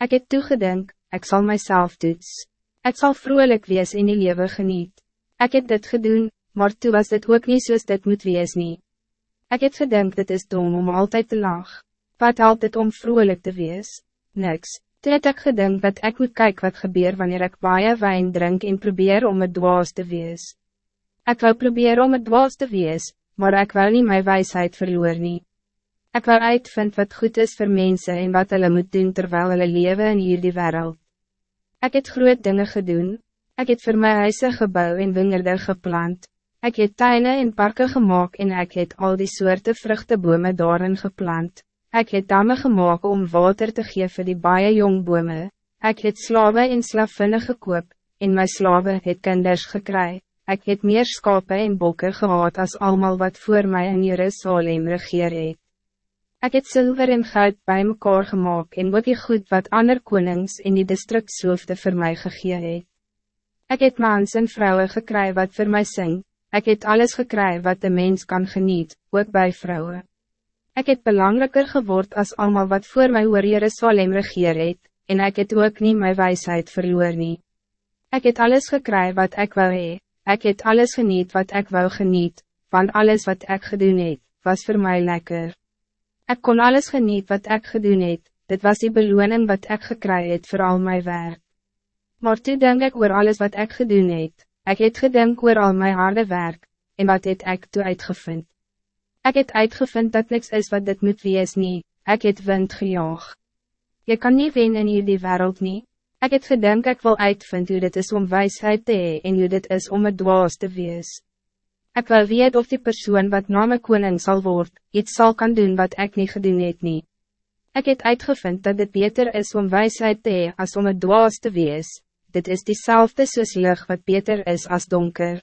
Ik heb toegedink, ik zal mijzelf toets. Ik zal vrolijk wees in die leven geniet. Ik heb dit gedaan, maar toen was dit ook niet zoals dit moet wees nie. Ik heb gedink dit is dom om altijd te lachen. Wat helpt het om vrolijk te wees? Niks. Toe het ek gedink dat ik moet kijken wat gebeur wanneer ik baie wijn drink en probeer om het dwaas te wees. Ik wil proberen om het dwaas te wees, maar ik wil niet mijn wijsheid verloor nie. Ik wil uitvind wat goed is voor mensen en wat hulle moet doen terwijl hulle leven in hierdie wereld. Ik heb groot dingen gedaan. Ik heb voor mijn huise gebouw en wingerde geplant. Ik heb tuinen en parken gemaakt en ik heb al die soorten vruchtenbomen daarin geplant. Ik heb damme gemaakt om water te geven voor die baie jong bome. Ik heb slaven en slavinnen gekoop, en mijn slaven het kinders gekry. Ik heb meer skape en bokken gehad als allemaal wat voor mij in Jerusalem regeer het. Ik heb zilver en goud bij mekaar gemaakt en ook die goed wat ander konings in die districtshoofde voor mij gegee het. Ik heb mans en vrouwen gekry wat voor mij zing, ik heb alles gekry wat de mens kan geniet, ook bij vrouwen. Ik heb belangrijker geword als allemaal wat voor mij oor Jerusalem regeer het, en ik heb ook niet mijn wijsheid verloor nie. Ik heb alles gekry wat ik wou hee, ik heb alles geniet wat ik wou geniet, want alles wat ik gedoen het, was voor mij lekker. Ik kon alles geniet wat ik gedoen het, dit was die beloning wat ik gekry het voor al mijn werk. Maar toe denk ik oor alles wat ik gedoen het, ik het gedink oor al mijn harde werk, en wat het ik toe uitgevind. Ik het uitgevind dat niks is wat dit moet wees nie, ik het wind gejaag. Je kan niet wen in hierdie wereld nie, ik het gedink ik wil uitvind hoe dit is om wijsheid te hee en hoe dit is om het dwaas te wees. Ik wil weet of die persoon wat na my koning zal worden, iets zal kan doen wat ik niet gedoen het nie. Ik het uitgevind dat het beter is om wijsheid te hee as om het dwaas te wees, dit is diezelfde soos lig wat beter is als donker.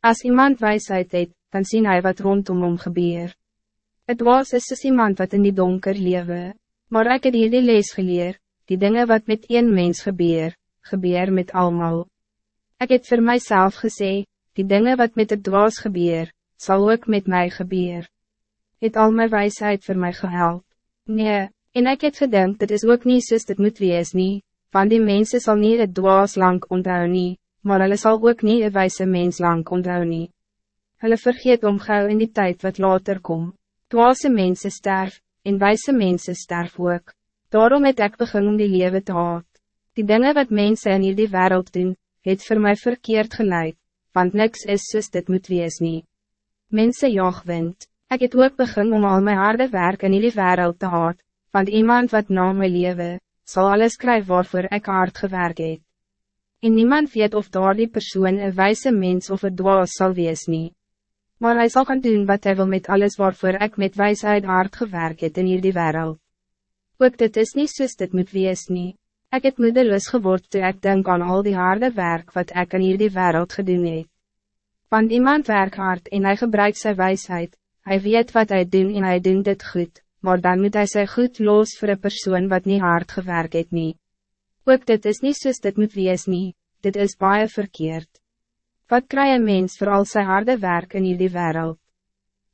Als iemand wijsheid het, dan zien hij wat rondom hom gebeur. Het was is soos iemand wat in die donker lewe, maar ik het hier die lees geleer, die dingen wat met één mens gebeur, gebeur met allemaal. Ik heb voor mijzelf gezegd, die dingen wat met het dwaas gebeur, zal ook met mij gebeur. Het al mijn wijsheid voor mij gehelp. Nee, en ik het gedink, dit is ook niet soos dit moet wees nie, van die mensen zal niet het dwaas lang onthou nie, maar hulle sal ook niet een wijze mens lang onthou nie. Hulle vergeet om gauw in die tijd wat later kom. Dwaase mensen sterf, en wijze mensen sterf ook. Daarom het ek begin om die leven te haat. Die dingen wat mensen in die wereld doen, het voor mij verkeerd geleid, want niks is soos dit moet wees nie. Mensen jaag wind, ek het ook begin om al mijn harde werk in die wereld te haat, want iemand wat na my lewe, zal alles krijgen waarvoor ik hard gewerkt het. En niemand weet of daar die persoon een wijze mens of een dwaas zal wees nie. Maar hij zal gaan doen wat hij wil met alles waarvoor ik met wijsheid hard gewerkt in hierdie wereld. Ook dit is niet soos dit moet wees nie. Ek het moedeloos geword toe ek denk aan al die harde werk wat ik in hierdie wereld gedoen het. Want iemand werk hard en hij gebruikt zijn wijsheid, hij weet wat hij doen en hij doet dit goed, maar dan moet hij sy goed los voor een persoon wat niet hard gewerkt het nie. Ook dit is niet soos dit moet wees nie, dit is baie verkeerd. Wat krijg een mens voor al zijn harde werk in die wereld?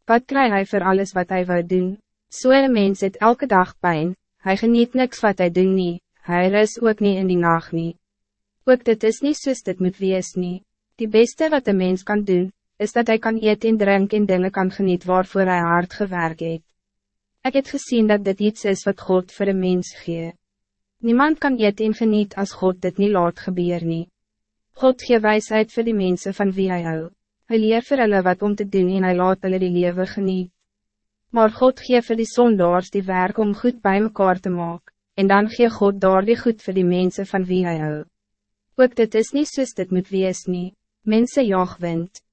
Wat krijg hij voor alles wat hij wil doen? Zo so een mens het elke dag pijn, hij geniet niks wat hij doen nie, hij rust ook niet in die nacht nie. Ook dit is niet soos dit moet wees nie. Die beste wat een mens kan doen, is dat hij kan eten en drinken en dingen kan geniet waarvoor hij hard gewerkt het. Ik heb gezien dat dit iets is wat God voor een mens gee. Niemand kan eten en geniet als God dit niet laat gebeur nie. God gee wijsheid voor die mensen van wie hij hou. Hij leer vir hulle wat om te doen en hij laat hulle die leven geniet. Maar God gee vir die zondaars die werk om goed bij mekaar te maken, en dan gee God daar die goed voor die mensen van wie hij hou. Ook dit is niet soos dit moet wees nie, mense jaag wind,